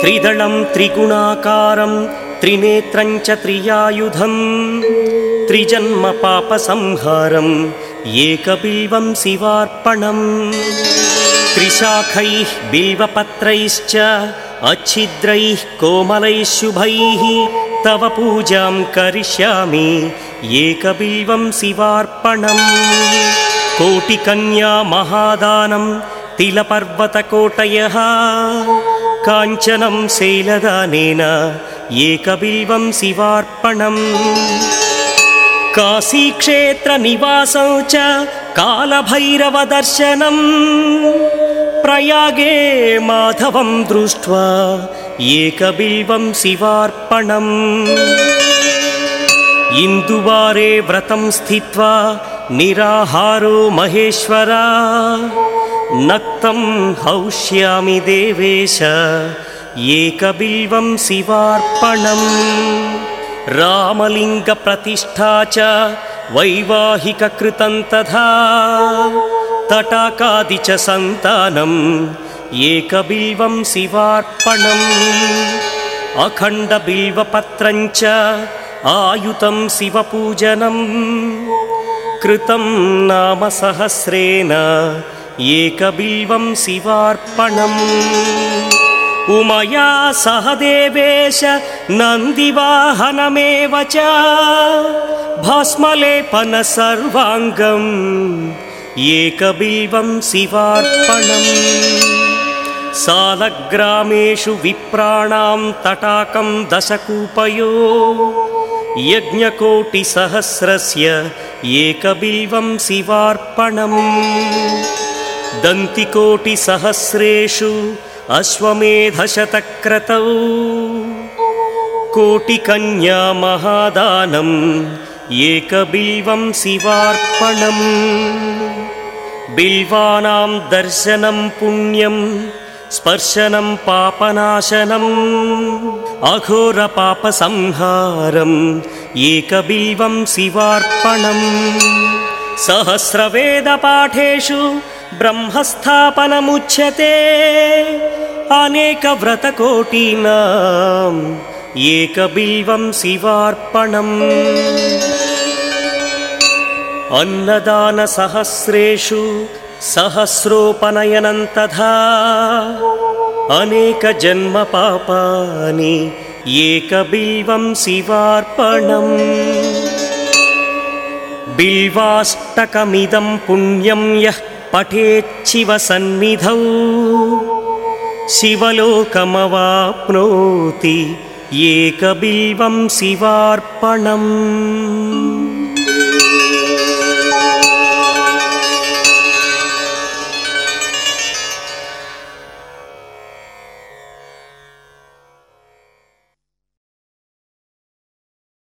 त्रिदलं त्रिगुणाकारं त्रिनेत्रं च त्रियायुधम् त्रिजन्मपापसंहारम् एकबिल्वं शिवार्पणम् त्रिशाखैः बिल्वपत्रैश्च अच्छिद्रैः कोमलैः शुभैः तव पूजां करिष्यामि एकबिल्वं शिवार्पणम्। कोटिकन्या महादानं तिलपर्वतकोटयः। काञ्चनं शैलदानेन एकबिल्वं शिवार्पणम्। काशीक्षेत्रनिवासौ च कालभैरवदर्शनम् प्रयागे माधवं दृष्ट्वा एकबिल्वं शिवार्पणम्। इन्दुवारे व्रतं स्थित्वा निराहारो महेश्वरा। नक्तं हौष्यामि देवेश एकबिल्वं शिवार्पणम्। रामलिङ्गप्रतिष्ठा च वैवाहिककृतं तथा तटाकादि च सन्तानम् एकबिल्वं शिवार्पणम्। अखण्डबिल्वपत्रं च आयुतं शिवपूजनम् कृतं नाम सहस्रेण एकबिल्वं शिवार्पणम्। उमया सह देवेश नन्दिवाहनमेव च। भस्मलेपन सर्वाङ्गम् एकबिल्वं शिवार्पणम् सालग्रामेषु विप्राणां तटाकं दशकूपयो। यज्ञकोटिसहस्रस्य एकबिल्वं शिवार्पणम्। दन्तिकोटिसहस्रेषु अश्वमेधशतक्रतौ। कोटिकन्या महादानम् एकबिल्वं शिवार्पणम् बिल्वानां दर्शनं पुण्यं स्पर्शनं पापनाशनम् अघोरपापसंहारम् एकबिल्वं शिवार्पणम् सहस्रवेदपाठेषु ब्रह्मस्थापनमुच्यते अनेकव्रतकोटीनाम् एकबिल्वं शिवार्पणम् अन्नदानसहस्रेषु सहस्रोपनयनं तथा अनेकजन्मपापानि एकबिल्वं शिवार्पणम्। बिल्वाष्टकमिदं पुण्यं यः पठेच्छिवसन्निधौ शिवलोकमवाप्नोति एकबिल्वं शिवार्पणम्